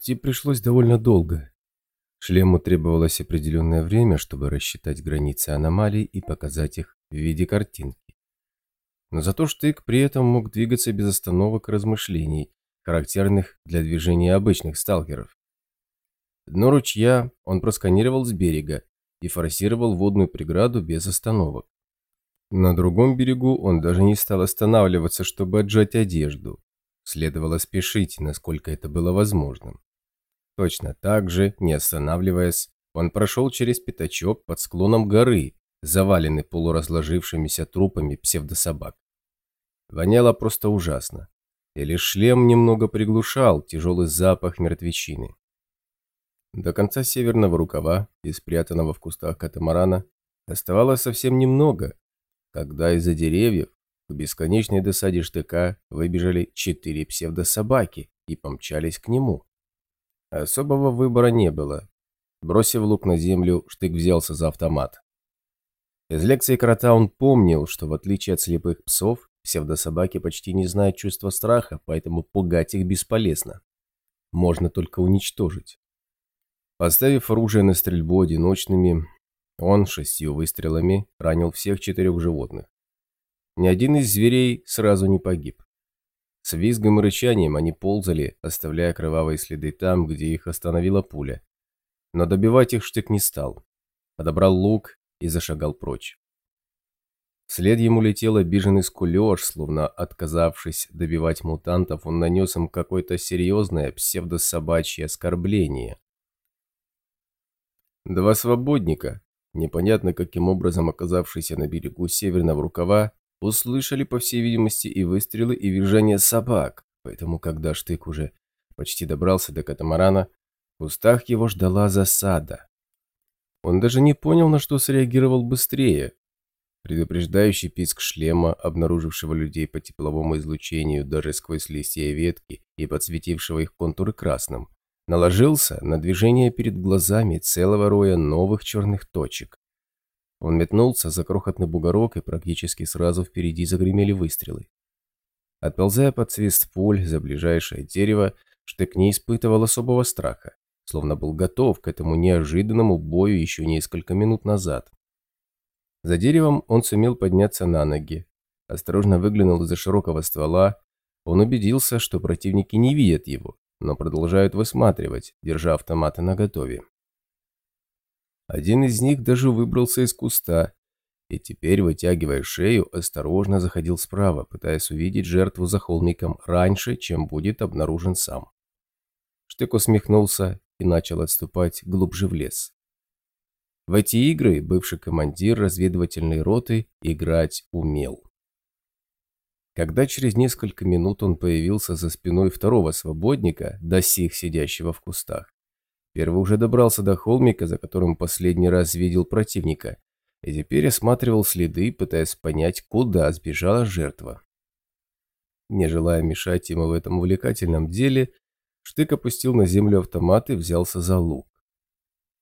Идти пришлось довольно долго. Шлему требовалось определенное время, чтобы рассчитать границы аномалий и показать их в виде картинки. Но зато Штык при этом мог двигаться без остановок размышлений, характерных для движения обычных сталкеров. Дно ручья он просканировал с берега и форсировал водную преграду без остановок. На другом берегу он даже не стал останавливаться, чтобы отжать одежду. Следовало спешить, насколько это было возможным. Точно так же, не останавливаясь, он прошел через пятачок под склоном горы, заваленный полуразложившимися трупами псевдособак. Воняло просто ужасно, и лишь шлем немного приглушал тяжелый запах мертвечины. До конца северного рукава и спрятанного в кустах катамарана оставалось совсем немного, когда из-за деревьев к бесконечной досаде штыка выбежали четыре псевдособаки и помчались к нему. Особого выбора не было. Бросив лук на землю, штык взялся за автомат. Из лекции крота он помнил, что в отличие от слепых псов, псевдособаки почти не знают чувства страха, поэтому пугать их бесполезно. Можно только уничтожить. Поставив оружие на стрельбу одиночными, он шестью выстрелами ранил всех четырех животных. Ни один из зверей сразу не погиб. С визгом и рычанием они ползали, оставляя кровавые следы там, где их остановила пуля. Но добивать их штык не стал. Подобрал лук и зашагал прочь. Вслед ему летел обиженный скулеж, словно отказавшись добивать мутантов, он нанес им какое-то серьезное псевдособачье оскорбление. Два свободника, непонятно каким образом оказавшиеся на берегу северного рукава, услышали, по всей видимости, и выстрелы, и визжание собак, поэтому, когда Штык уже почти добрался до катамарана, в кустах его ждала засада. Он даже не понял, на что среагировал быстрее. Предупреждающий писк шлема, обнаружившего людей по тепловому излучению даже сквозь листья и ветки и подсветившего их контуры красным, наложился на движение перед глазами целого роя новых черных точек. Он метнулся за крохотный бугорок, и практически сразу впереди загремели выстрелы. Отползая под свист пуль за ближайшее дерево, Штык не испытывал особого страха, словно был готов к этому неожиданному бою еще несколько минут назад. За деревом он сумел подняться на ноги, осторожно выглянул из-за широкого ствола, он убедился, что противники не видят его, но продолжают высматривать, держа автоматы наготове. Один из них даже выбрался из куста и теперь, вытягивая шею, осторожно заходил справа, пытаясь увидеть жертву за холмиком раньше, чем будет обнаружен сам. Штык усмехнулся и начал отступать глубже в лес. В эти игры бывший командир разведывательной роты играть умел. Когда через несколько минут он появился за спиной второго свободника, до сих сидящего в кустах, Первый уже добрался до холмика, за которым последний раз видел противника, и теперь осматривал следы, пытаясь понять, куда сбежала жертва. Не желая мешать ему в этом увлекательном деле, Штык опустил на землю автомат и взялся за лук.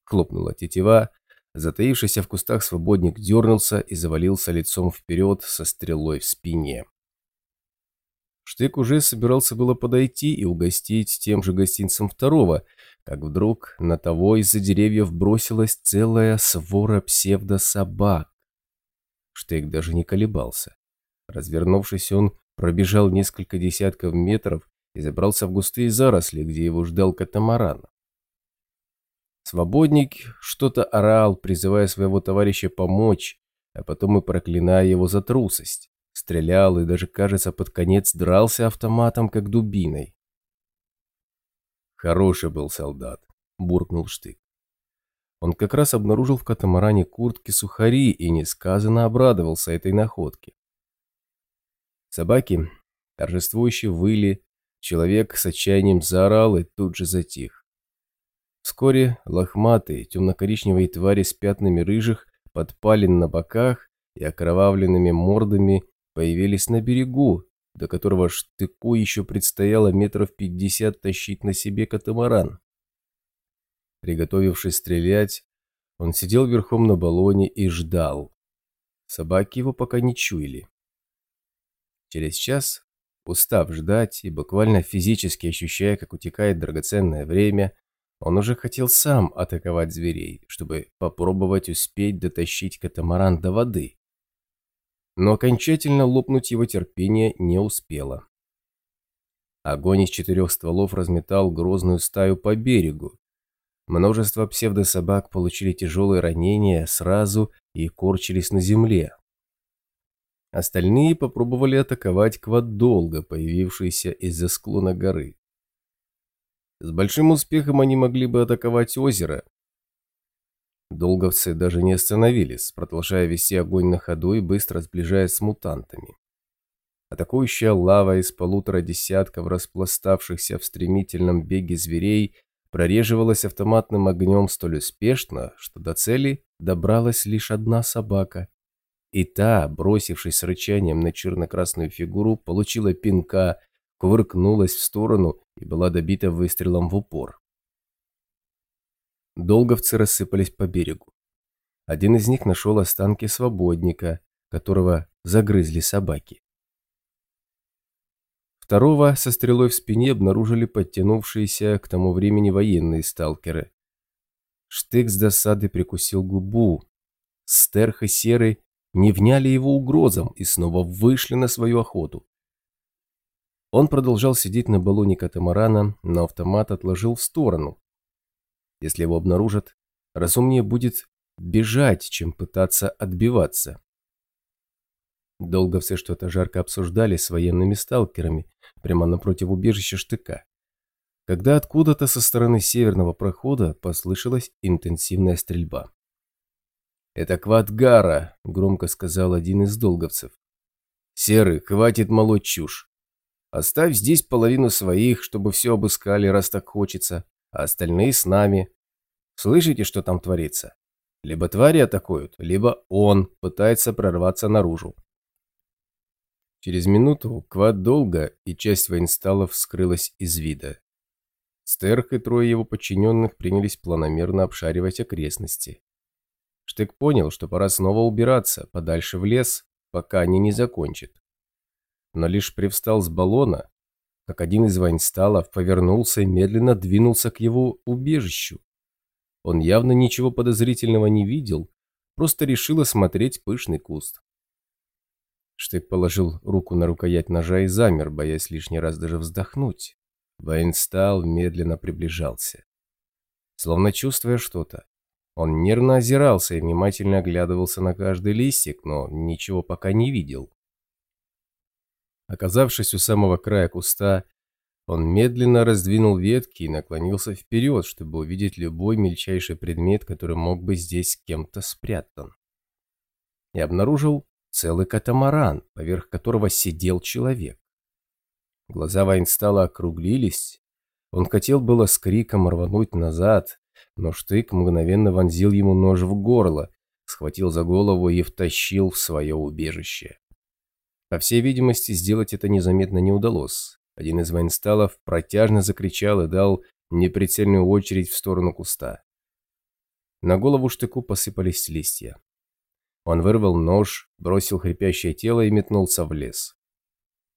Хлопнула тетива, затаившийся в кустах свободник дернулся и завалился лицом вперед со стрелой в спине. Штык уже собирался было подойти и угостить тем же гостинцем второго, как вдруг на того из-за деревьев бросилась целая свора псевдособак. Штык даже не колебался. Развернувшись, он пробежал несколько десятков метров и забрался в густые заросли, где его ждал катамаран. Свободник что-то орал, призывая своего товарища помочь, а потом и проклиная его за трусость. Стрелял и даже, кажется, под конец дрался автоматом, как дубиной. Хороший был солдат, буркнул Штык. Он как раз обнаружил в катамаране куртки сухари и несказанно обрадовался этой находке. Собаки торжествующе выли, человек с отчаянием заорал и тут же затих. Вскоре лохматые темно-коричневые твари с пятнами рыжих, подпалин на боках и окровавленными мордами появились на берегу, до которого штыку еще предстояло метров пятьдесят тащить на себе катамаран. Приготовившись стрелять, он сидел верхом на баллоне и ждал. Собаки его пока не чуяли. Через час Устав ждать и буквально физически ощущая, как утекает драгоценное время, он уже хотел сам атаковать зверей, чтобы попробовать успеть дотащить катамаран до воды. Но окончательно лопнуть его терпение не успело. Огонь из четырех стволов разметал грозную стаю по берегу. Множество псевдособак получили тяжелые ранения сразу и корчились на земле. Остальные попробовали атаковать квадолго, появившийся из-за склона горы. С большим успехом они могли бы атаковать озеро. Долговцы даже не остановились, продолжая вести огонь на ходу и быстро сближаясь с мутантами. Атакующая лава из полутора десятков распластавшихся в стремительном беге зверей прореживалась автоматным огнем столь успешно, что до цели добралась лишь одна собака. И та, бросившись с рычанием на черно-красную фигуру, получила пинка кувыркнулась в сторону и была добита выстрелом в упор. Долговцы рассыпались по берегу. Один из них нашел останки свободника, которого загрызли собаки. Второго со стрелой в спине обнаружили подтянувшиеся к тому времени военные сталкеры. Штык с досады прикусил губу. Стерх и Серый не вняли его угрозам и снова вышли на свою охоту. Он продолжал сидеть на баллоне катамарана, но автомат отложил в сторону. Если его обнаружат, разумнее будет бежать, чем пытаться отбиваться. Долго все что-то жарко обсуждали с военными сталкерами, прямо напротив убежища штыка. Когда откуда-то со стороны северного прохода послышалась интенсивная стрельба. «Это Квадгара», — громко сказал один из долговцев. «Серый, хватит молоть чушь. Оставь здесь половину своих, чтобы все обыскали, раз так хочется, а остальные с нами. Слышите, что там творится? Либо твари атакуют, либо он пытается прорваться наружу. Через минуту квад долго и часть воинсталов скрылась из вида. Стерх и трое его подчиненных принялись планомерно обшаривать окрестности. Штык понял, что пора снова убираться подальше в лес, пока они не закончат но лишь привстал с баллона, как один из вайнсталов повернулся и медленно двинулся к его убежищу. Он явно ничего подозрительного не видел, просто решил осмотреть пышный куст. Штык положил руку на рукоять ножа и замер, боясь лишний раз даже вздохнуть. Вайнстал медленно приближался. Словно чувствуя что-то, он нервно озирался и внимательно оглядывался на каждый листик, но ничего пока не видел. Оказавшись у самого края куста, он медленно раздвинул ветки и наклонился вперед, чтобы увидеть любой мельчайший предмет, который мог быть здесь кем-то спрятан. И обнаружил целый катамаран, поверх которого сидел человек. Глаза Вайнстала округлились. Он хотел было с криком рвануть назад, но штык мгновенно вонзил ему нож в горло, схватил за голову и втащил в свое убежище. По всей видимости, сделать это незаметно не удалось. Один из воинсталов протяжно закричал и дал неприцельную очередь в сторону куста. На голову штыку посыпались листья. Он вырвал нож, бросил хрипящее тело и метнулся в лес.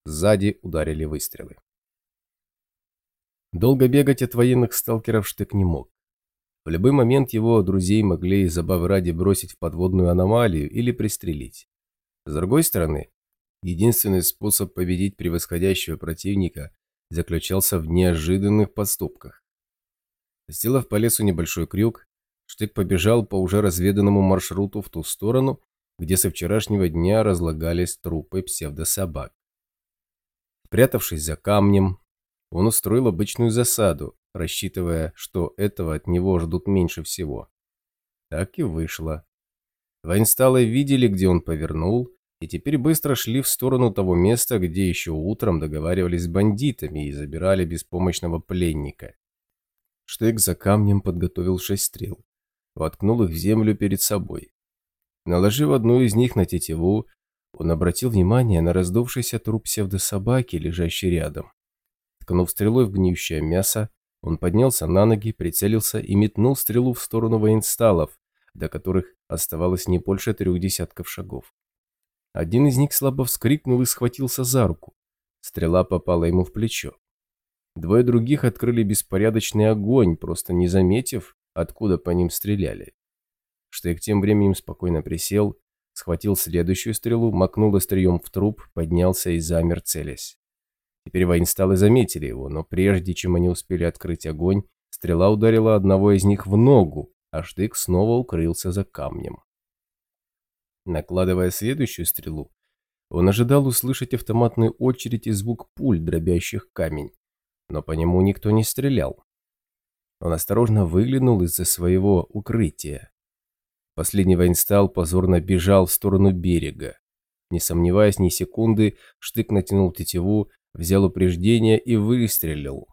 Сзади ударили выстрелы. Долго бегать от военных сталкеров штык не мог. В любой момент его друзей могли забавы ради бросить в подводную аномалию или пристрелить. С другой стороны, Единственный способ победить превосходящего противника заключался в неожиданных поступках. Сделав по лесу небольшой крюк, Штык побежал по уже разведанному маршруту в ту сторону, где со вчерашнего дня разлагались трупы псевдособак. Спрятавшись за камнем, он устроил обычную засаду, рассчитывая, что этого от него ждут меньше всего. Так и вышло. Вайнсталы видели, где он повернул, и теперь быстро шли в сторону того места, где еще утром договаривались с бандитами и забирали беспомощного пленника. Штык за камнем подготовил шесть стрел, воткнул их в землю перед собой. Наложив одну из них на тетиву, он обратил внимание на раздувшийся труп псевдособаки, лежащий рядом. Ткнув стрелой в гниющее мясо, он поднялся на ноги, прицелился и метнул стрелу в сторону воинсталов, до которых оставалось не больше трех десятков шагов. Один из них слабо вскрикнул и схватился за руку. Стрела попала ему в плечо. Двое других открыли беспорядочный огонь, просто не заметив, откуда по ним стреляли. Штык тем временем спокойно присел, схватил следующую стрелу, макнул острием в труп, поднялся и замер, целясь. Теперь воинсталы заметили его, но прежде чем они успели открыть огонь, стрела ударила одного из них в ногу, а штык снова укрылся за камнем. Накладывая следующую стрелу, он ожидал услышать автоматную очередь и звук пуль, дробящих камень, но по нему никто не стрелял. Он осторожно выглянул из-за своего укрытия. Последний воинстал позорно бежал в сторону берега. Не сомневаясь ни секунды, Штык натянул тетиву, взял упреждение и выстрелил.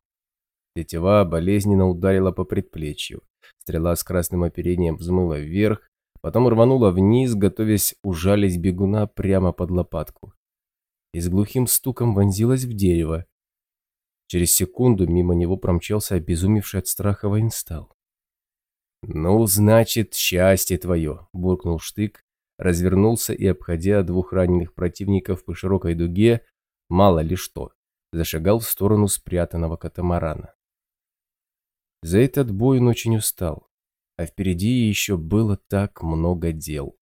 Тетива болезненно ударила по предплечью. Стрела с красным оперением взмыла вверх, потом рванула вниз, готовясь ужалить бегуна прямо под лопатку. И с глухим стуком вонзилась в дерево. Через секунду мимо него промчался обезумевший от страха воинстал. «Ну, значит, счастье твое!» – буркнул Штык, развернулся и, обходя двух раненых противников по широкой дуге, мало ли что, зашагал в сторону спрятанного катамарана. За этот бой он очень устал, а впереди еще было так много дел.